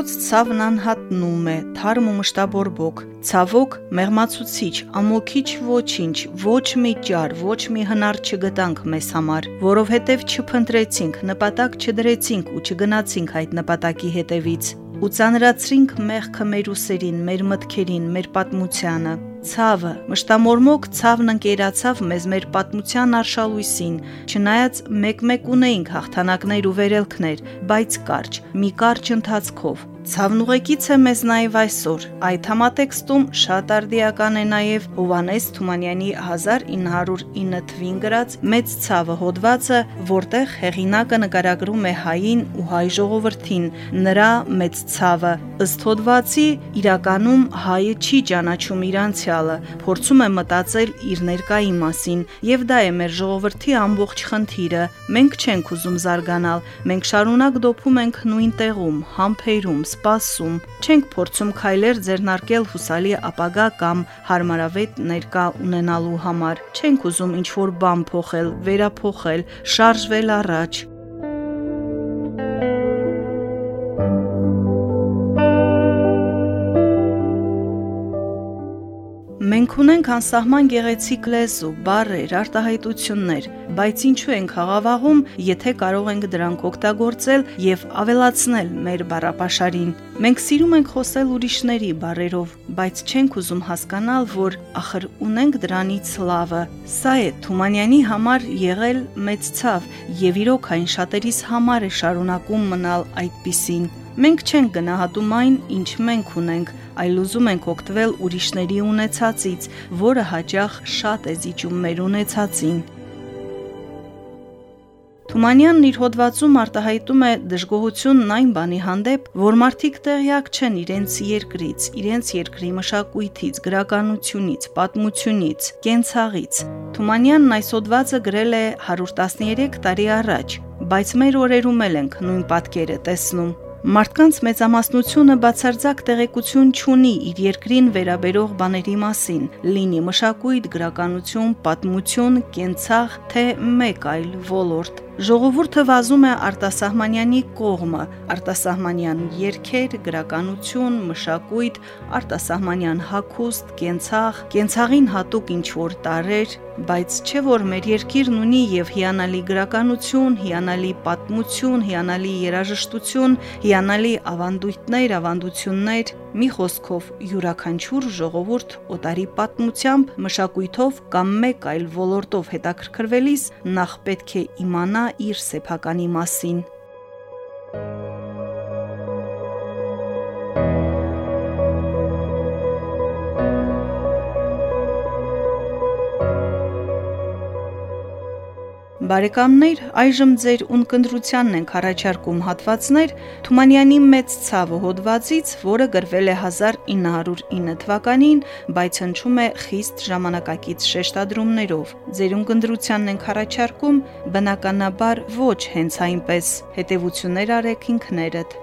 Հայոց ցավն անհատնում է, թարմ ու մշտաբորբոք, ցավոք մեղմացուցիչ, ամոքիչ ոչինչ, ոչ մի ճար, ոչ մի հնար չգտանք մեզ համար, որովհետև չփնտրեցինք, նպատակ չդրեցինք ու չգնացինք այդ նպատակի հետևից ու ծանրացրինք մեղքը մեր ուսերին, մեր մտքերին, մեր պատմությանը։ Ցավը, մշտամորմոք ցավն ընկերացավ մեզ մեր պատմության արշալույսին, չնայած մեկ-մեկ ունեինք հաղթանակներ ու վերելքներ, բայց կարճ, մի կարճ ընթացքով, Ցավն ուղեկից է մեզ նաև այսօր։ Այդ համատեքստում շատ արդիական է նաև Հովանես Թումանյանի 1909 թվին գրած Մեծ ցավը հոդվածը, որտեղ հեղինակը նկարագրում է հային ու հայ ժողովրդին, նրա մեծ ցավը։ Ըստ հոդվածի իրականում հայը չի ճանաչում իր անցյալը, փորձում է մտածել իր ներկայի մասին, եւ դա է մեր ժողովրդի ամբողջ խնդիրը։ Մենք չենք ուզում զարգանալ, մենք շարունակ դոփում ենք նույն տեղում, համբերում, սպասում, չենք փորձում քայլեր ձեռնարկել հուսալի ապագա կամ հարմարավետ ներկա ունենալու համար։ Չենք ուզում ինչ-որ բան փոխել, վերափոխել, շարժվել առաջ, ունենք անսահման գեղեցիկ լեզու, բառեր, արտահայտություններ, բայց ինչու ենք խաղավաղում, եթե կարող ենք դրանք օգտագործել եւ ավելացնել մեր բառապաշարին։ Մենք սիրում ենք խոսել ուրիշների բառերով, բայց չենք ուզում հասկանալ, որ ախր ունենք դրանից լավը։ Սա է Թումանյանի համար եղել մեծ ցավ եւ իրոք այն շատերիս համար է շարունակում մնալ այդպիսին։ Մենք չենք գնահատում այն, ինչ մենք ունենք, այլ ուզում ենք օգտվել ուրիշների ունեցածից, որը հաճախ շատ է զիջում մեր ունեցածին։ Թումանյանն իր հոդվածում արտահայտում է դժգոհությունն այն բանի հանդեպ, որ մարդիկ տեղյակ չեն իրենց երկրից, իրենց երկրի մշակույթից, գրականությունից, պատմությունից, կենցաղից։ Թումանյանն այս հոդվածը գրել է 113 տարի առաջ, բայց մեր օրերում էլ ենք նույն պատկերը տեսնում։ Մարդկանց մեծամասնությունը բացարձակ տեղեկություն չունի իր երկրին վերաբերող բաների մասին, լինի մշակույթ, գրականություն, պատմություն, կենցաղ, թե մեկ այլ ոլորտ։ Ժողովուրդը վազում է արտասահմանյանի կողմը, արտասահմանյան երկեր, գրականություն, մշակույթ, արտասահմանյան հակուստ, կենցաղ, կենցաղին հատուկ ինչ-որ տարեր, բայց չէ որ մեր երկիրն ունի եւ հիանալի գրականություն, հիանալի պատմություն, հիանալի երաժշտություն, հիանալի ավանդույթներ, ավանդություններ, մի խոսքով յուրաքանչյուր ժողովուրդ օտարի պատմությամբ, մշակույթով կամ մեկ այլ ոլորտով հետաքրքրվելիս նախ պետք է իմանա իր սեփականի մասին։ Բարեկամներ, այժմ ձեր ունկնդրությանն ենք առաջարկում հատվածներ Թումանյանի մեծ ցավը հոդվածից, որը գրվել է 1909 թվականին, բայց հնչում է խիստ ժամանակակից շեշտադրումներով։ Ձեր ունկնդրությանն ենք առաջարկում բնականաբար ոչ հենց այնպես։ Հետևություններ արեք ինքներդ։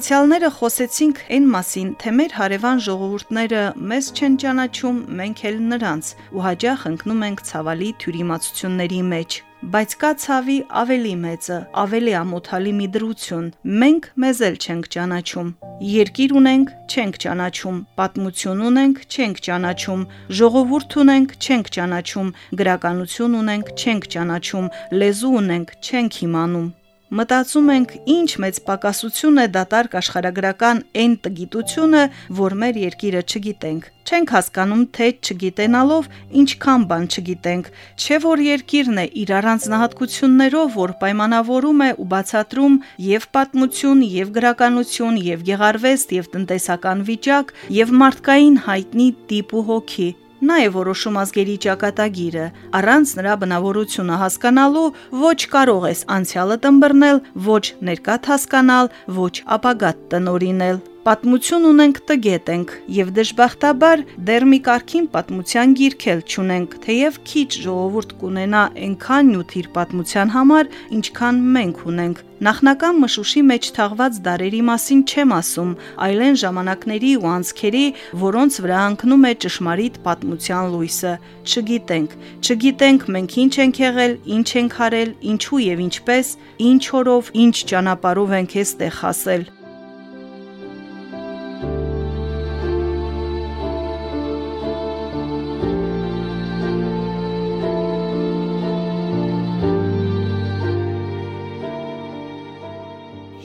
Անցյալները խոսեցինք այն մասին, թե մեր հարևան ժողովուրդները մեզ չեն ճանաչում, մենք էլ նրանց, ու հաջախ ընկնում ենք ցավալի թյուրիմացությունների մեջ։ Բայց կա ցավի ավելի մեծը, ավելի ամոթալի մի դրություն։ Մենք մեզ էլ չենք ճանաչում։ Երկիր ունենք, չենք ճանաչում, պատմություն ունենք, չենք ճանաչում, ժողովուրդ ունենք, չենք ճանաչում, գրականություն ունենք, չենք ճանաչում, լեզու ունենք, չենք իմանում։ Մտածում ենք, ինչ մեծ պակասություն է դատարկ աշխարհագրական այն տգիտությունը, որ մեր երկիրը չգիտենք։ Չենք հասկանում, թե չգիտենալով ինչքան բան չգիտենք, չէ որ երկիրն է իր առանձնահատկություններով, որ պայմանավորում է ու բացատրում եւ պատմություն, եւ գրականություն, եւ գեղարվեստ, եւ տնտեսական վիճակ, եւ մարդկային հայտնի տիպ ու հոգի։ Նա է որոշում ազգերի ճակատագիրը։ Առանց նրա բնավորությունը հասկանալու ոչ կարող ես անցյալը տնբռնել, ոչ ներկատ հասկանալ, ոչ ապագատ տնորինել։ Պատմություն ունենք տգետ ենք եւ դժբախտաբար դեռ մի կարքին պատմության գիրքել չունենք, թեև քիչ ժողովուրդ կունենա այնքան նյութիր պատմության համար, ինչքան մենք ունենք։ Նախնական մշուշի մեջ թաղված դարերի մասին չեմ ասում, այլ այն ժամանակների ու անցքերի, որոնց վրա անկնում է ճշմարիտ պատմության լույսը։ Չգիտենք, չգիտենք մենք ինչ ենք եղել, ինչ ենք արել, ինչու եւ ինչպես, ինչ օրով, ինչ ճանապարհով ենք էստեղ հասել։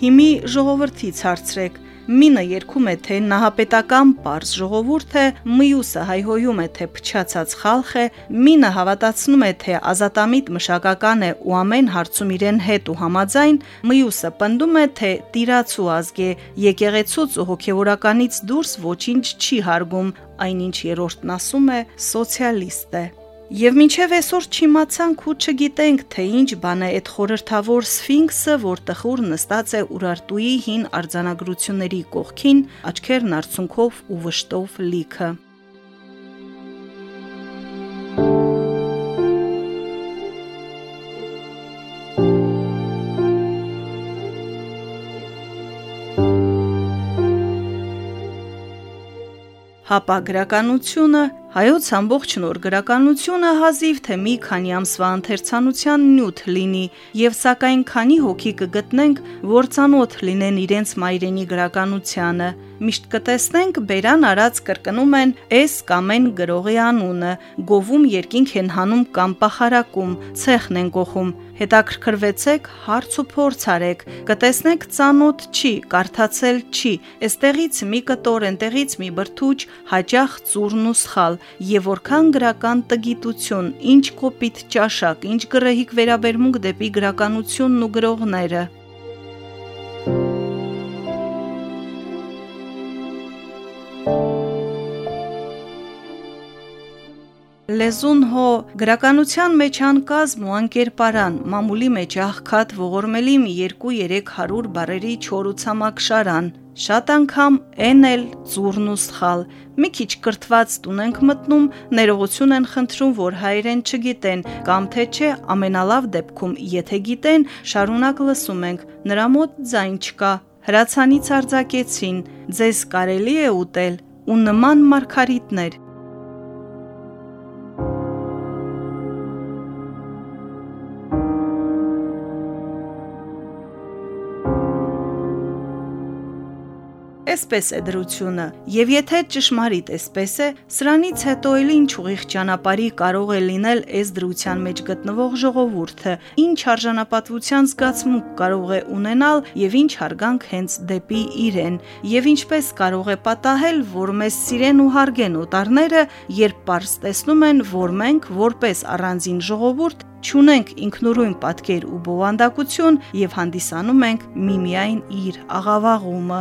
Հիմի ժողովրդից հարցրեք։ Մինը երկում է, թե նահապետական པարզ ժողովուրդը, մյուսը հայհոյում է, թե փչացած խալխ է, մինը հավատացնում է, թե ազատամիտ մշակական է ու ամեն հարցում իրեն հետ ու համաձայն, մյուսը պնդում է, թե տիրացու ազգ է, եկեղեցուց ու հոգևորականից դուրս ոչինչ չի հարգում, այնինչ երրորդն ասում է սոցիալիստ է։ Եվ մինչև այսօր չիմացանք ու չգիտենք, թե ինչ բան է այդ խորհրդավոր սֆինքսը, որ տխուր նստած է Ուրարտուի հին արձանագրությունների կողքին, աչքերն արցունքով ու վշտով լիքը։ Հապա գրականությունը Հայոց ամբողջ նոր գրականությունը հազիվ թե մի քանի ամսվա ընթերցանության նյութ լինի, եւ սակայն քանի հոգի կգտնենք, որ ցանոթ լինեն իրենց մայրենի գրականությանը։ Միշտ կտեսնենք բերան արած կրկնում են «էս կամ են գրողի անունը», գովում երկինք են հանում կամ պախարակում, ցեխն են գողում։ Հետաքրքրվեցեք, հարց ու փորձ արեք, կտեսնեք ծանոթ չի, կարդացել չի, այստեղից մի կտոր, այնտեղից մի բրթուճ, հաճախ ծուրն ու սխալ, եւ որքան գրական տգիտություն, ինչ կոպիտ ճաշակ, ինչ գրեհիկ վերաբերմունք դեպի գրականությունն ու գրողները։ Լեզուն հո գրականության մեջ անկազմ ու անկերպարան, մամուլի մեջ աղքատ ողորմելի մի 2-300 բարերի չորուցամակ շարան, Շատ անգամ են էլ ծուրն ու սխալ։ Մի քիչ կրթված տուն ենք մտնում, ներողություն են խնդրում, որ հայերեն չգիտեն, կամ թե չէ, ամենալավ դեպքում, եթե գիտեն, շարունակ լսում ենք, նրա մոտ ձայն չկա։ Հրացանից արձակեցին, ձեզ կարելի է ուտել, ու նման մարգարիտներ Էսպես է դրությունը։ Եվ եթե ճշմարիտ էսպես է, սրանից հետո էլ ինչ ուղիղ ճանապարհի կարող է լինել այս դրության մեջ գտնվող ժողովուրդը, ինչ արժանապատվության զգացմունք կարող է ունենալ եւ ինչ հարգանք հենց դեպի իրեն, եւ ինչպես կարող է պատահել, որ մեզ սիրեն ու հարգեն օտարները, երբ པարզ տեսնում են, որ մենք որպես առանձին ժողովուրդ չունենք ինքնուրույն պատկեր ու բովանդակություն եւ հանդիսանում ենք միմիայն իր աղավաղումը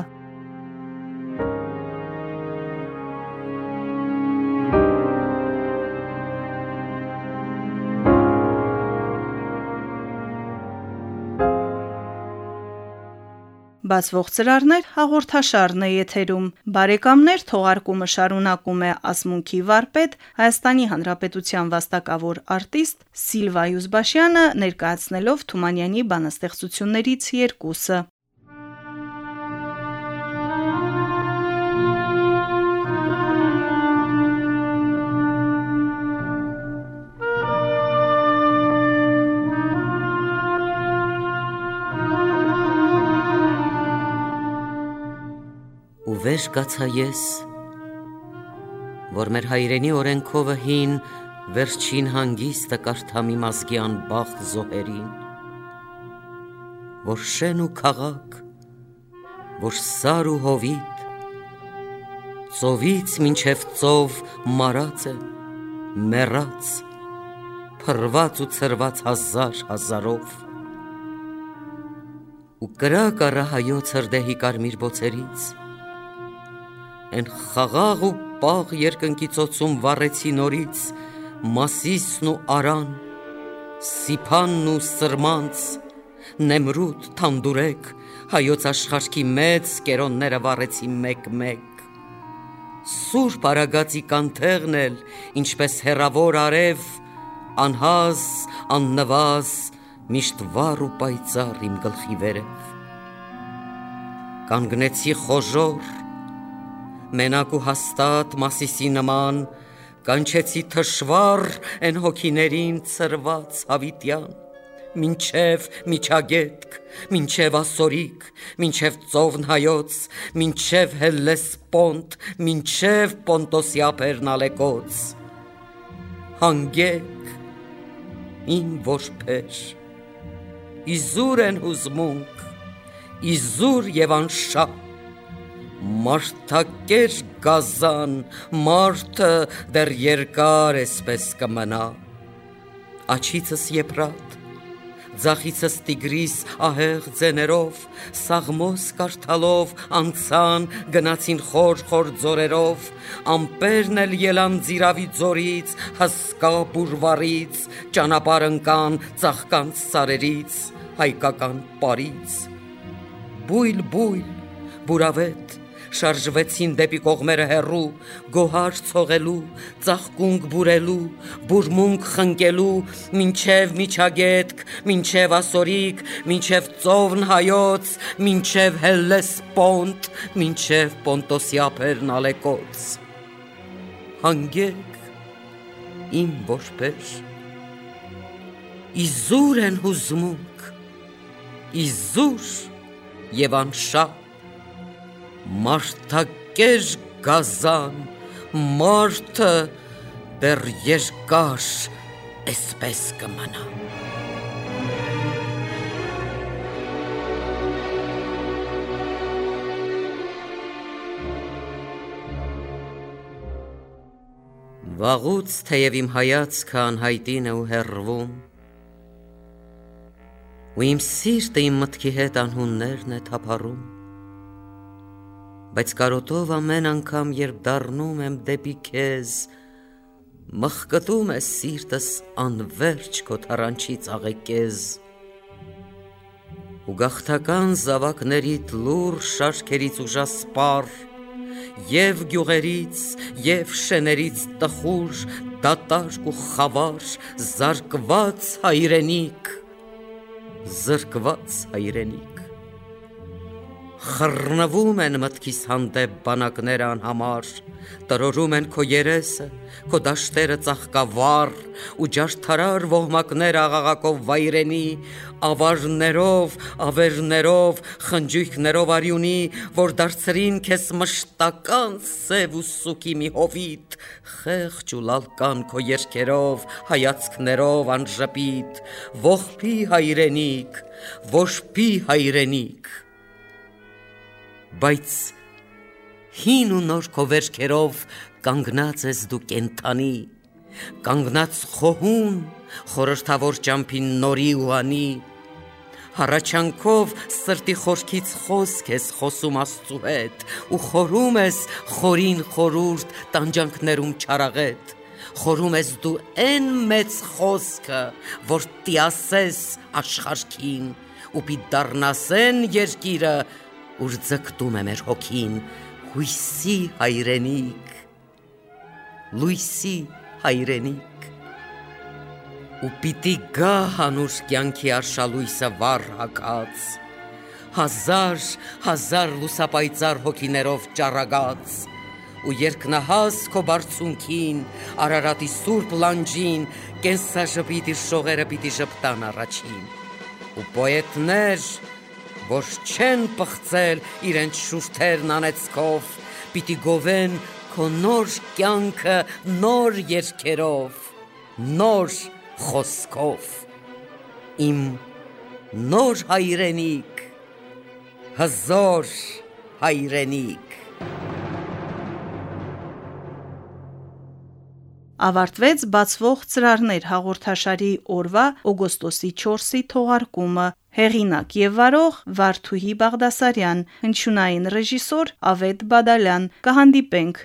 Բացվող ծրարներ հաղորդաշարն է եթերում։ Բարեկամներ թողարկումը շարունակում է ասմունքի վարպետ Հայաստանի Հանրապետության վաստակավոր արտիստ Սիլվա Յուզբաշյանը ներկայացնելով Թումանյանի բանաստեղծություններից երկուսը։ վեր կացա ես, որ մեր հայրենի օրենքովը հին վերջին հանգիստը կարդամ իմ ազգի անբախտ զոհերին, որ շեն ու քաղաք, որ սար ու հովիտ, ծովից մինչև ծով մարած է, մեռած, փռված ու ծրված հազար հազարով ու կրակ առա հայոց հրդեհի կարմիր բոցերից են խաղաղ ու պաղ երկնքի ծոցում վառեցի նորից մասիսն ու արան սիփանն ու սրմանց նեմրուտ թանդուրեք հայոց աշխարհքի մեծ կերոնները վառեցի մեկ-մեկ Սուրբ արագածի կանթեղն էլ ինչպես հերավոր արև անհազ աննվազ միշտ վառ ու պայծառ իմ գլխի վերև կանգնեցի խոժոր մենակ ու հաստատ մասիսի նման կանչեցի թշվառ են հոգիներին ծրված հավիտյան մինչև միջագետք, մինչև ասորիկ, մինչև ծովն հայոց, մինչև հելլեսպոնտ, մինչև պոնտոսի ափերնալեկոց։ Հանգեք իմ ոչփեր։ Իզուր են հուզմունք, իզուր եւ անշա։ Մարտակեր գազան, մարտը դեռ երկար էսպես կմնա։ Աչիցս եփրատ, Ձախիցս տիգրիս ահեղ ձեներով, սաղմոս կարդալով անցան գնացին խոր խոր ձորերով, ամպերն էլ ելան ձիրավի ձորից, հսկա բուրվարից, ճանապարհ ընկան ծաղկանց սարերից, հայկական պարից։ Բույլ բույլ, բուրավետ, շարժվեցին դեպի կողմերը հեռու, գոհար ցողելու, ծաղկունք բուրելու, բուրմունք խնկելու, մինչև միջագետք, մինչև ասորիկ, մինչև ծովն հայոց, մինչև հելլեսպոնտ, մինչև պոնտոսի ափերն ալեկոց։ Հանգեք իմ ոչպեր Իզուր են հուզմունք, իզուր եւ անշահ Մարտակեր գազան, մարդը դեռ երկար էսպես կմնա։ Վաղուց թեև իմ հայացքը անհայտին է ու հեռվում, ու իմ սիրտը իմ մտքի հետ անհուններն է թափառում, բայց կարոտով ամեն անգամ երբ դառնում եմ դեպի քեզ մխկտում է սիրտս անverջ քո թարանչից աղեկեզ ու գախտական զավակներիդ լուր շարքերից ուժասպար եւ գյուղերից եւ շեներից տխուր դատարկ ու խավար զարկված հայրենիք զրկված հայրենիք խռնվում են մտքիս հանդեպ բանակներ անհամար, տրորում են քո երեսը, քո դաշտերը ծաղկավառ ու ջարդարար ոհմակներ աղաղակով վայրենի, ավարներով, ավերներով, խնջույքներով արյունի, որ դարձրին քեզ մշտական սև ու սուկի մի հովիտ, խեղճ ու լալկան քո երկերով, հայացքներով անժպիտ, ողբի հայրենիք, ոშփի հայրենիք բայց հին ու նոր քո վերքերով կանգնած ես դու կենթանի կանգնած խոհուն խորհրդավոր ճամփին նորի ու անի Հարաչանքով սրտի խորքից խոսք ես խոսում Աստծու հետ ու խորում ես խորին խորուրդ տանջանքներում չարաղետ խորում ես դու այն մեծ խոսքը որ տիասես աշխարհքին ու պի դառնասեն երկիրը ուր ձգտում է մեր հոգին հույսի հայրենիք լույսի հայրենիք ու պիտի գա հանուր կյանքի արշալույսը վառ հակած հազար հազար լուսապայծառ հոգիներով ճառագած ու երկնահաս քո բարձունքին արարատի սուրբ լանջին կենսաժպիտ իր շողերը պիտի ժպտան առաջին ու պոետներ որ չեն պղծել իրենց շուրթերն անեցքով, պիտի գովեն քո նոր կյանքը նոր երկերով, նոր խոսքով։ Իմ նոր հայրենիք, հզոր հայրենիք։ Ավարտվեց բացվող ծրարներ հաղորդաշարի օրվա օգոստոսի 4-ի թողարկումը։ Հեղինակ եւ վարող Վարդուհի Բաղդասարյան, հնչյունային ռեժիսոր Ավետ Բադալյան։ Կհանդիպենք